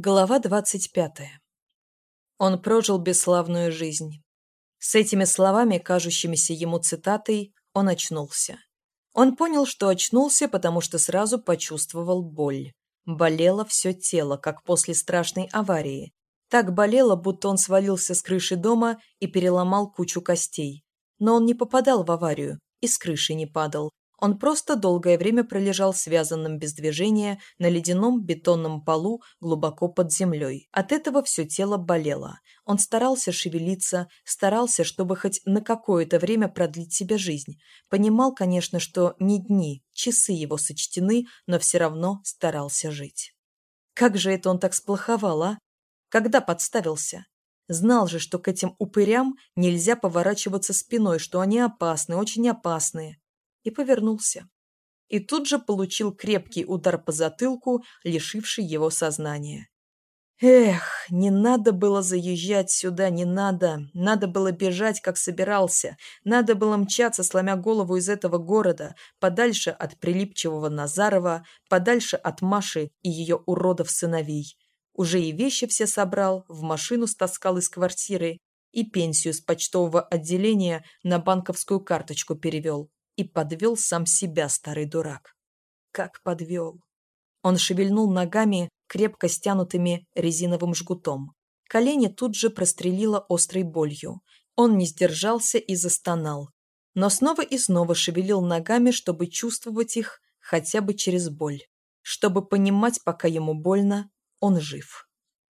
Глава двадцать пятая. Он прожил бесславную жизнь. С этими словами, кажущимися ему цитатой, он очнулся. Он понял, что очнулся, потому что сразу почувствовал боль. Болело все тело, как после страшной аварии. Так болело, будто он свалился с крыши дома и переломал кучу костей. Но он не попадал в аварию и с крыши не падал, он просто долгое время пролежал связанным без движения на ледяном бетонном полу глубоко под землей. От этого все тело болело. Он старался шевелиться, старался, чтобы хоть на какое-то время продлить себе жизнь. Понимал, конечно, что не дни, часы его сочтены, но все равно старался жить. Как же это он так сплоховал, а? Когда подставился? Знал же, что к этим упырям нельзя поворачиваться спиной, что они опасны, очень опасные и повернулся. И тут же получил крепкий удар по затылку, лишивший его сознания. Эх, не надо было заезжать сюда, не надо. Надо было бежать, как собирался. Надо было мчаться, сломя голову из этого города, подальше от прилипчивого Назарова, подальше от Маши и ее уродов-сыновей. Уже и вещи все собрал, в машину стаскал из квартиры и пенсию с почтового отделения на банковскую карточку перевел. И подвел сам себя, старый дурак. Как подвел. Он шевельнул ногами, крепко стянутыми резиновым жгутом. Колени тут же прострелило острой болью. Он не сдержался и застонал. Но снова и снова шевелил ногами, чтобы чувствовать их хотя бы через боль. Чтобы понимать, пока ему больно, он жив.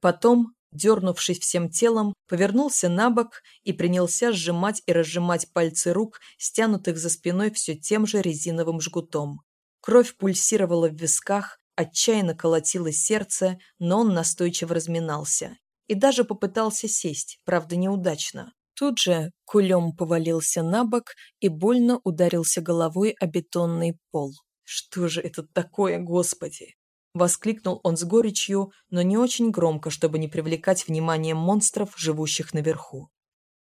Потом дернувшись всем телом, повернулся на бок и принялся сжимать и разжимать пальцы рук, стянутых за спиной все тем же резиновым жгутом. Кровь пульсировала в висках, отчаянно колотилось сердце, но он настойчиво разминался. И даже попытался сесть, правда неудачно. Тут же кулем повалился на бок и больно ударился головой о бетонный пол. Что же это такое, господи? Воскликнул он с горечью, но не очень громко, чтобы не привлекать внимание монстров, живущих наверху.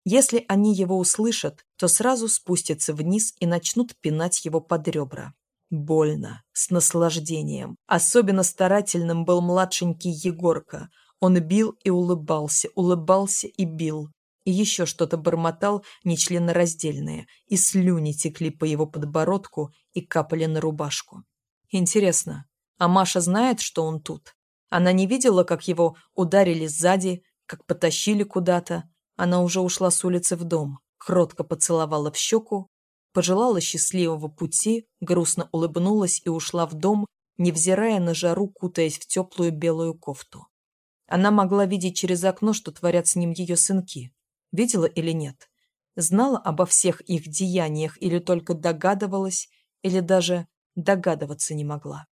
Если они его услышат, то сразу спустятся вниз и начнут пинать его под ребра. Больно, с наслаждением. Особенно старательным был младшенький Егорка. Он бил и улыбался, улыбался и бил. И еще что-то бормотал нечленораздельное, и слюни текли по его подбородку и капали на рубашку. Интересно, а Маша знает, что он тут. Она не видела, как его ударили сзади, как потащили куда-то. Она уже ушла с улицы в дом, кротко поцеловала в щеку, пожелала счастливого пути, грустно улыбнулась и ушла в дом, невзирая на жару, кутаясь в теплую белую кофту. Она могла видеть через окно, что творят с ним ее сынки. Видела или нет? Знала обо всех их деяниях или только догадывалась, или даже догадываться не могла.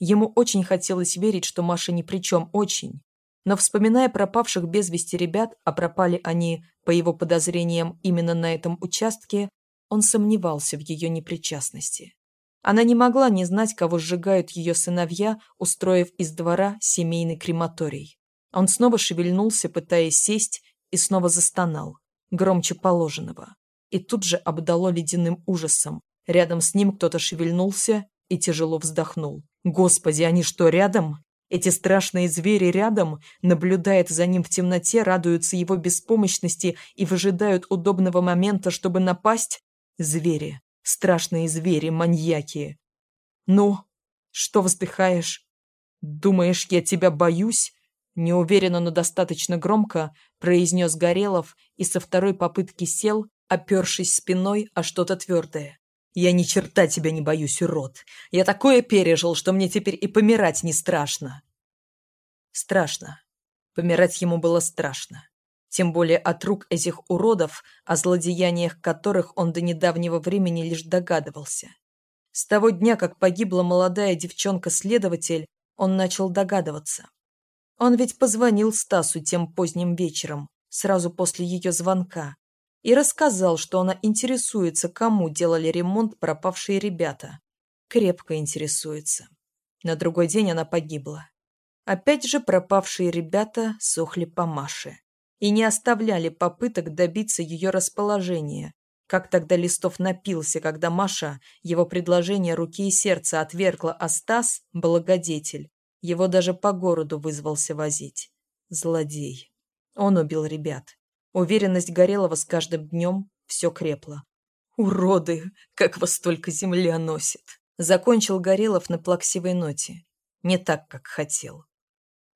Ему очень хотелось верить, что Маша ни при чем, очень. Но вспоминая пропавших без вести ребят, а пропали они, по его подозрениям, именно на этом участке, он сомневался в ее непричастности. Она не могла не знать, кого сжигают ее сыновья, устроив из двора семейный крематорий. Он снова шевельнулся, пытаясь сесть, и снова застонал, громче положенного. И тут же обдало ледяным ужасом. Рядом с ним кто-то шевельнулся и тяжело вздохнул. Господи, они что, рядом? Эти страшные звери рядом, наблюдают за ним в темноте, радуются его беспомощности и выжидают удобного момента, чтобы напасть? Звери. Страшные звери, маньяки. Ну, что вздыхаешь? Думаешь, я тебя боюсь? Неуверенно, но достаточно громко произнес Горелов и со второй попытки сел, опершись спиной о что-то твердое. Я ни черта тебя не боюсь, урод. Я такое пережил, что мне теперь и помирать не страшно. Страшно. Помирать ему было страшно. Тем более от рук этих уродов, о злодеяниях которых он до недавнего времени лишь догадывался. С того дня, как погибла молодая девчонка-следователь, он начал догадываться. Он ведь позвонил Стасу тем поздним вечером, сразу после ее звонка, и рассказал, что она интересуется, кому делали ремонт пропавшие ребята. Крепко интересуется. На другой день она погибла. Опять же пропавшие ребята сохли по Маше и не оставляли попыток добиться ее расположения, как тогда Листов напился, когда Маша его предложение руки и сердца отвергла, а Стас, благодетель, Его даже по городу вызвался возить. Злодей. Он убил ребят. Уверенность Горелого с каждым днем все крепла. «Уроды! Как вас только земля носит!» Закончил Горелов на плаксивой ноте. Не так, как хотел.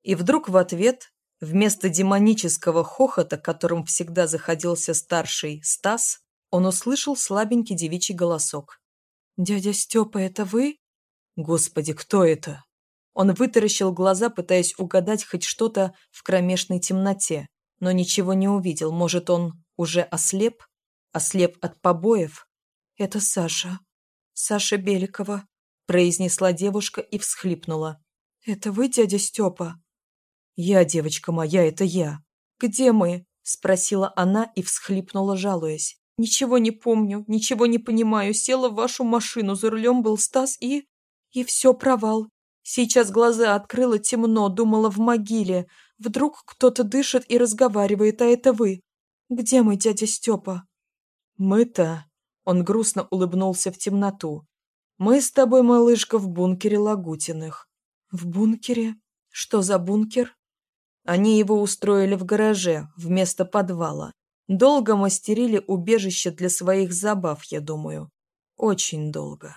И вдруг в ответ, вместо демонического хохота, которым всегда заходился старший Стас, он услышал слабенький девичий голосок. «Дядя Степа, это вы?» «Господи, кто это?» Он вытаращил глаза, пытаясь угадать хоть что-то в кромешной темноте, но ничего не увидел. Может, он уже ослеп? Ослеп от побоев? «Это Саша. Саша Беликова», — произнесла девушка и всхлипнула. «Это вы, дядя Степа?» «Я, девочка моя, это я. Где мы?» — спросила она и всхлипнула, жалуясь. «Ничего не помню, ничего не понимаю. Села в вашу машину, за рулем был Стас и... И все, провал. Сейчас глаза открыла темно, думала в могиле. Вдруг кто-то дышит и разговаривает, а это вы. Где мы, дядя Степа?» «Мы-то...» — он грустно улыбнулся в темноту. «Мы с тобой, малышка, в бункере Лагутиных». «В бункере? Что за бункер?» Они его устроили в гараже, вместо подвала. Долго мастерили убежище для своих забав, я думаю. Очень долго.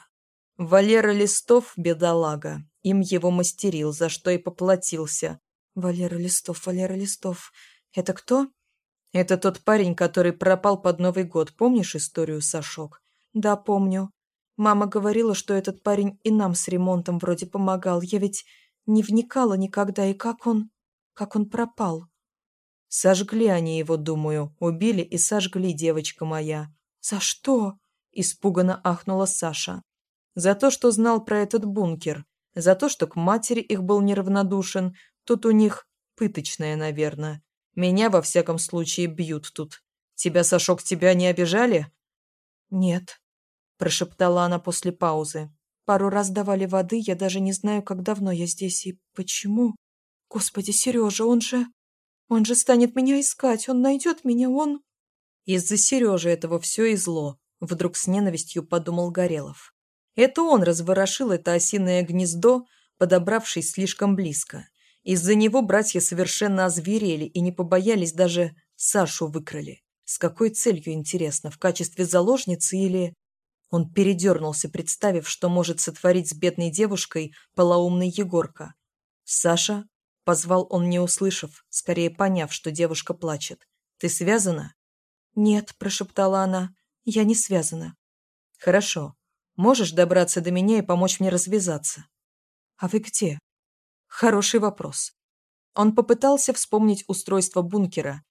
Валера Листов, бедолага, им его мастерил, за что и поплатился. Валера Листов, Валера Листов. Это кто? Это тот парень, который пропал под Новый год. Помнишь историю, Сашок? Да, помню. Мама говорила, что этот парень и нам с ремонтом вроде помогал. Я ведь не вникала никогда, и как он как он пропал. Сожгли они его, думаю, убили и сожгли, девочка моя. За что? Испуганно ахнула Саша. За то, что знал про этот бункер. За то, что к матери их был неравнодушен. Тут у них пыточная, наверное. Меня, во всяком случае, бьют тут. Тебя, Сашок, тебя не обижали? Нет, прошептала она после паузы. Пару раз давали воды, я даже не знаю, как давно я здесь и почему. Господи, Сережа, он же... Он же станет меня искать, он найдет меня, он... Из-за Сережи этого все и зло, вдруг с ненавистью подумал Горелов. Это он разворошил это осиное гнездо, подобравшись слишком близко. Из-за него братья совершенно озверели и не побоялись даже Сашу выкрали. С какой целью, интересно, в качестве заложницы или... Он передернулся, представив, что может сотворить с бедной девушкой полоумный Егорка. Саша Позвал он, не услышав, скорее поняв, что девушка плачет. «Ты связана?» «Нет», – прошептала она, – «я не связана». «Хорошо. Можешь добраться до меня и помочь мне развязаться?» «А вы где?» «Хороший вопрос». Он попытался вспомнить устройство бункера.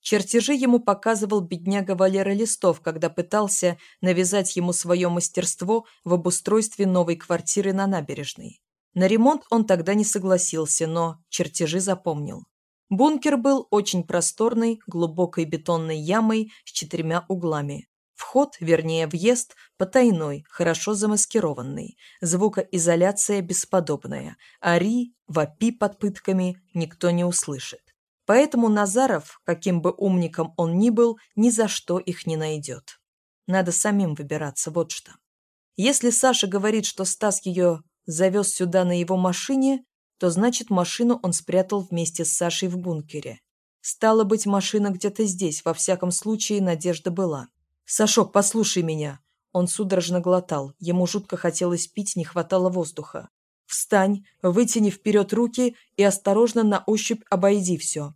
Чертежи ему показывал бедняга Валера Листов, когда пытался навязать ему свое мастерство в обустройстве новой квартиры на набережной. На ремонт он тогда не согласился, но чертежи запомнил. Бункер был очень просторной, глубокой бетонной ямой с четырьмя углами. Вход, вернее въезд, потайной, хорошо замаскированный. Звукоизоляция бесподобная. Ари, вопи под пытками никто не услышит. Поэтому Назаров, каким бы умником он ни был, ни за что их не найдет. Надо самим выбираться, вот что. Если Саша говорит, что Стас ее завез сюда на его машине, то значит машину он спрятал вместе с Сашей в бункере. Стало быть, машина где-то здесь, во всяком случае, надежда была. «Сашок, послушай меня!» Он судорожно глотал, ему жутко хотелось пить, не хватало воздуха. «Встань, вытяни вперед руки и осторожно на ощупь обойди все».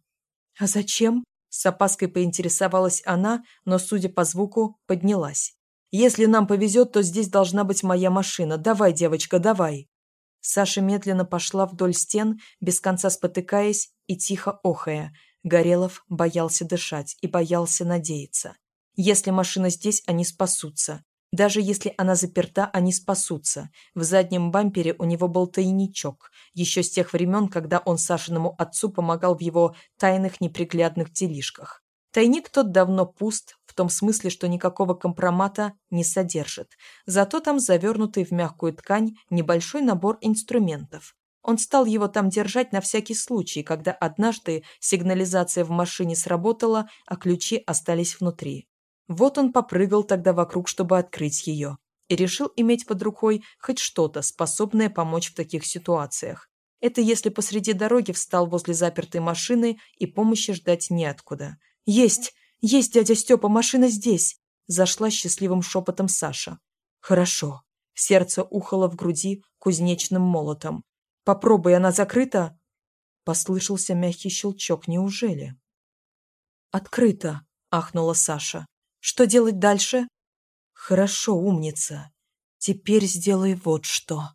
«А зачем?» С опаской поинтересовалась она, но, судя по звуку, поднялась. Если нам повезет, то здесь должна быть моя машина. Давай, девочка, давай!» Саша медленно пошла вдоль стен, без конца спотыкаясь и тихо охая. Горелов боялся дышать и боялся надеяться. Если машина здесь, они спасутся. Даже если она заперта, они спасутся. В заднем бампере у него был тайничок, еще с тех времен, когда он Сашиному отцу помогал в его тайных неприглядных делишках. Тайник тот давно пуст, в том смысле, что никакого компромата не содержит. Зато там завернутый в мягкую ткань небольшой набор инструментов. Он стал его там держать на всякий случай, когда однажды сигнализация в машине сработала, а ключи остались внутри. Вот он попрыгал тогда вокруг, чтобы открыть ее. И решил иметь под рукой хоть что-то, способное помочь в таких ситуациях. Это если посреди дороги встал возле запертой машины и помощи ждать неоткуда. «Есть! Есть, дядя Степа, машина здесь!» Зашла счастливым шепотом Саша. «Хорошо». Сердце ухало в груди кузнечным молотом. «Попробуй, она закрыта?» Послышался мягкий щелчок. «Неужели?» «Открыто!» — ахнула Саша. «Что делать дальше?» «Хорошо, умница. Теперь сделай вот что».